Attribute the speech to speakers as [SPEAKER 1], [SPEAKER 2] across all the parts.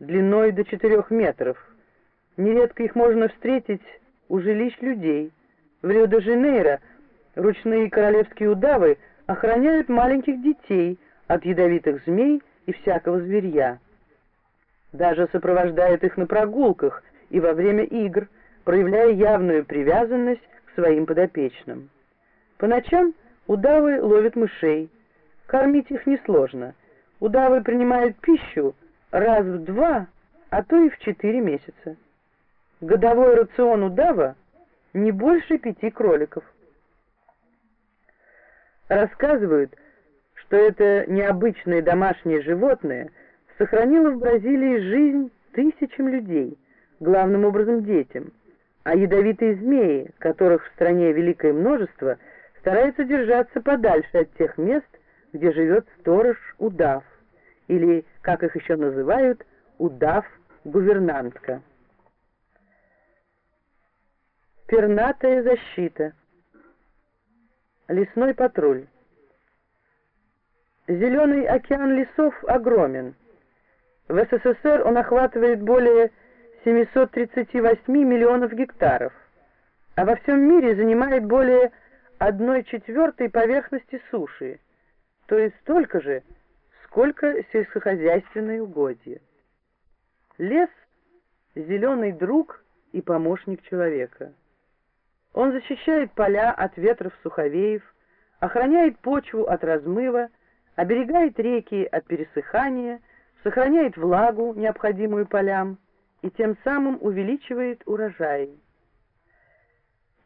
[SPEAKER 1] длиной до 4 метров. Нередко их можно встретить у жилищ людей. В Рио-де-Жанейро ручные королевские удавы охраняют маленьких детей от ядовитых змей и всякого зверья. Даже сопровождают их на прогулках и во время игр, проявляя явную привязанность к своим подопечным. По ночам удавы ловят мышей. Кормить их несложно. Удавы принимают пищу раз в два, а то и в четыре месяца. Годовой рацион удава не больше пяти кроликов. Рассказывают, что это необычное домашнее животное сохранило в Бразилии жизнь тысячам людей, главным образом детям, а ядовитые змеи, которых в стране великое множество, стараются держаться подальше от тех мест, где живет сторож-удав, или, как их еще называют, удав-гувернантка. Пернатая защита. Лесной патруль. Зеленый океан лесов огромен. В СССР он охватывает более 738 миллионов гектаров, а во всем мире занимает более 1 четвертой поверхности суши, то есть столько же, сколько сельскохозяйственные угодья. Лес – зеленый друг и помощник человека. Он защищает поля от ветров суховеев, охраняет почву от размыва, оберегает реки от пересыхания, сохраняет влагу, необходимую полям, и тем самым увеличивает урожай.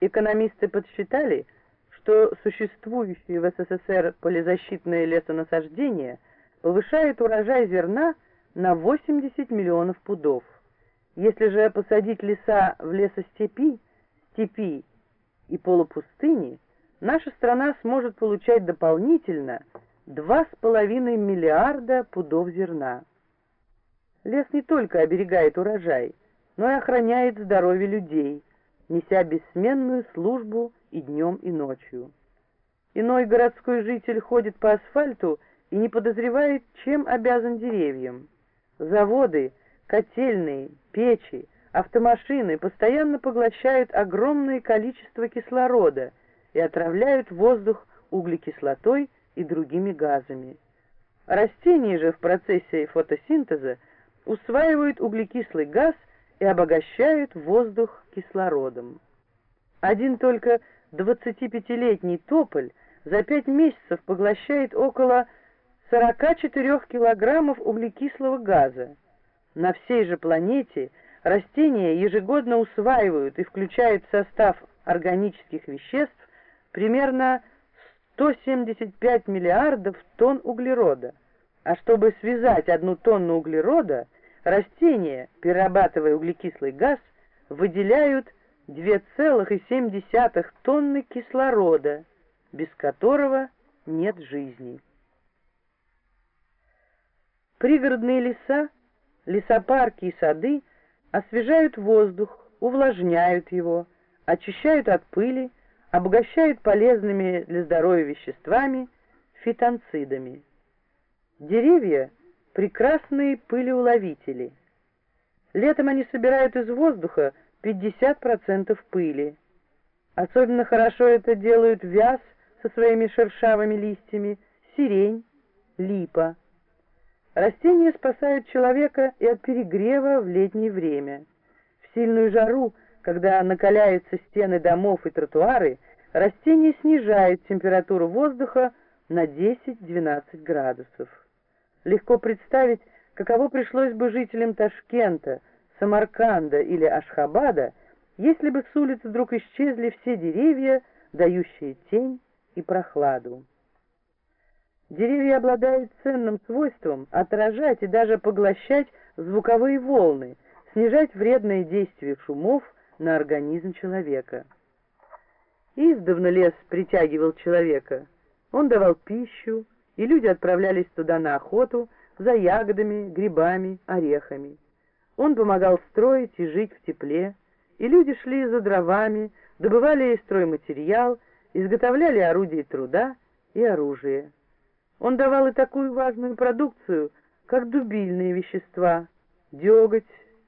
[SPEAKER 1] Экономисты подсчитали, что существующие в СССР полезащитные лесонасаждения повышают урожай зерна на 80 миллионов пудов. Если же посадить леса в лесостепи, степи и полупустыни, наша страна сможет получать дополнительно 2,5 миллиарда пудов зерна. Лес не только оберегает урожай, но и охраняет здоровье людей, неся бессменную службу и днем, и ночью. Иной городской житель ходит по асфальту и не подозревает, чем обязан деревьям. Заводы, котельные, печи, Автомашины постоянно поглощают огромное количество кислорода и отравляют воздух углекислотой и другими газами. Растения же в процессе фотосинтеза усваивают углекислый газ и обогащают воздух кислородом. Один только 25-летний тополь за 5 месяцев поглощает около 44 килограммов углекислого газа. На всей же планете – Растения ежегодно усваивают и включают в состав органических веществ примерно 175 миллиардов тонн углерода. А чтобы связать одну тонну углерода, растения, перерабатывая углекислый газ, выделяют 2,7 тонны кислорода, без которого нет жизни. Пригородные леса, лесопарки и сады освежают воздух, увлажняют его, очищают от пыли, обогащают полезными для здоровья веществами, фитонцидами. Деревья – прекрасные пылеуловители. Летом они собирают из воздуха 50% пыли. Особенно хорошо это делают вяз со своими шершавыми листьями, сирень, липа. Растения спасают человека и от перегрева в летнее время. В сильную жару, когда накаляются стены домов и тротуары, растения снижают температуру воздуха на 10-12 градусов. Легко представить, каково пришлось бы жителям Ташкента, Самарканда или Ашхабада, если бы с улиц вдруг исчезли все деревья, дающие тень и прохладу. Деревья обладают ценным свойством отражать и даже поглощать звуковые волны, снижать вредное действие шумов на организм человека. Издавна лес притягивал человека. Он давал пищу, и люди отправлялись туда на охоту за ягодами, грибами, орехами. Он помогал строить и жить в тепле, и люди шли за дровами, добывали стройматериал, изготовляли орудия труда и оружие. Он давал и такую важную продукцию, как дубильные вещества, деготь,